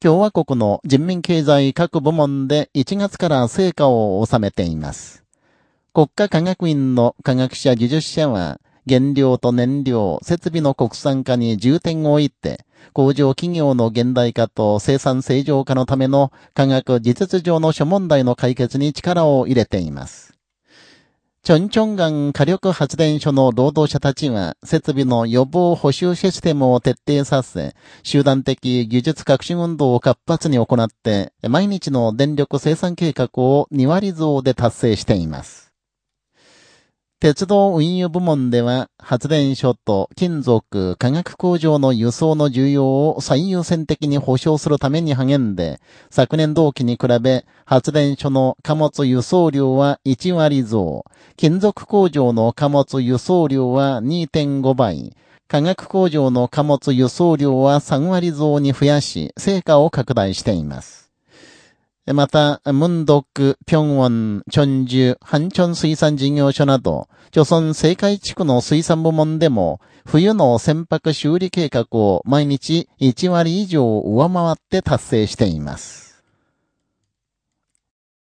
共和国の人民経済各部門で1月から成果を収めています。国家科学院の科学者技術者は、原料と燃料、設備の国産化に重点を置いて、工場企業の現代化と生産正常化のための科学技術上の諸問題の解決に力を入れています。チョンチョンガン火力発電所の労働者たちは、設備の予防補修システムを徹底させ、集団的技術革新運動を活発に行って、毎日の電力生産計画を2割増で達成しています。鉄道運輸部門では、発電所と金属、化学工場の輸送の需要を最優先的に保障するために励んで、昨年同期に比べ、発電所の貨物輸送量は1割増、金属工場の貨物輸送量は2.5倍、化学工場の貨物輸送量は3割増に増やし、成果を拡大しています。また、ムンドック、ピョンウォン、チョンジュ、ハンチョン水産事業所など、貯村青海地区の水産部門でも、冬の船舶修理計画を毎日1割以上上回って達成しています。